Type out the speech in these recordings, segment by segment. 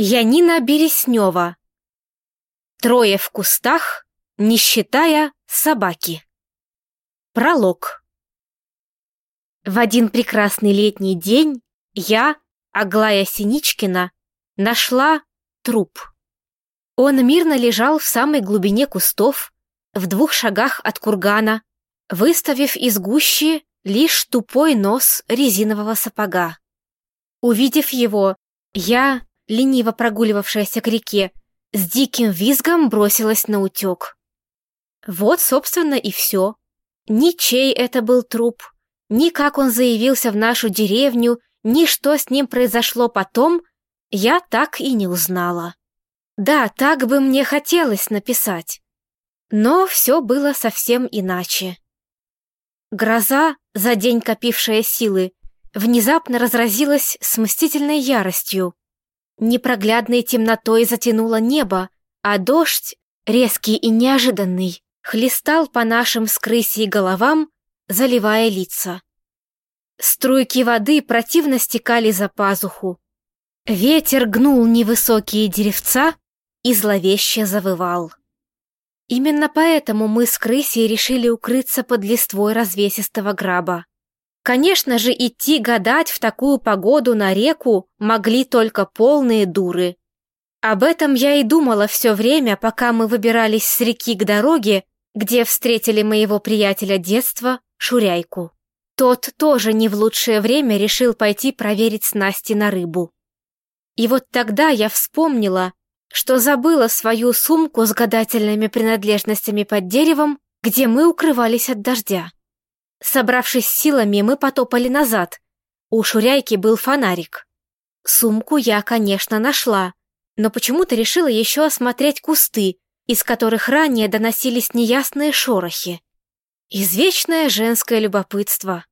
Янина Береснева. Трое в кустах, не считая собаки. Пролог. В один прекрасный летний день я, Аглая Синичкина, нашла труп. Он мирно лежал в самой глубине кустов, в двух шагах от кургана, выставив из гущи лишь тупой нос резинового сапога. Увидев его, я лениво прогуливавшаяся к реке, с диким визгом бросилась на утек. Вот, собственно, и все. Ни чей это был труп, ни как он заявился в нашу деревню, ни что с ним произошло потом, я так и не узнала. Да, так бы мне хотелось написать. Но все было совсем иначе. Гроза, за день копившая силы, внезапно разразилась с мстительной яростью. Непроглядной темнотой затянуло небо, а дождь, резкий и неожиданный, хлестал по нашим с крысей головам, заливая лица. Струйки воды противно стекали за пазуху. Ветер гнул невысокие деревца и зловеще завывал. Именно поэтому мы с крысей решили укрыться под листвой развесистого граба. Конечно же, идти гадать в такую погоду на реку могли только полные дуры. Об этом я и думала все время, пока мы выбирались с реки к дороге, где встретили моего приятеля детства, Шуряйку. Тот тоже не в лучшее время решил пойти проверить снасти на рыбу. И вот тогда я вспомнила, что забыла свою сумку с гадательными принадлежностями под деревом, где мы укрывались от дождя. Собравшись силами, мы потопали назад. У Шуряйки был фонарик. Сумку я, конечно, нашла, но почему-то решила еще осмотреть кусты, из которых ранее доносились неясные шорохи. Извечное женское любопытство.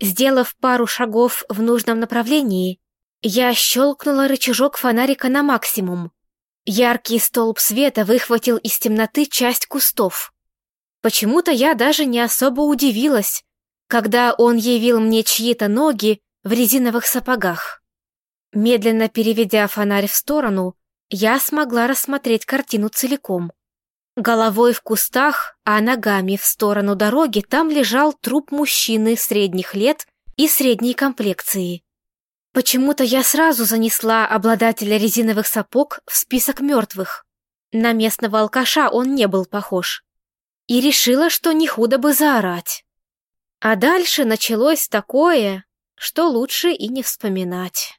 Сделав пару шагов в нужном направлении, я щелкнула рычажок фонарика на максимум. Яркий столб света выхватил из темноты часть кустов. Почему-то я даже не особо удивилась, когда он явил мне чьи-то ноги в резиновых сапогах. Медленно переведя фонарь в сторону, я смогла рассмотреть картину целиком. Головой в кустах, а ногами в сторону дороги там лежал труп мужчины средних лет и средней комплекции. Почему-то я сразу занесла обладателя резиновых сапог в список мертвых. На местного алкаша он не был похож и решила, что не худо бы заорать. А дальше началось такое, что лучше и не вспоминать.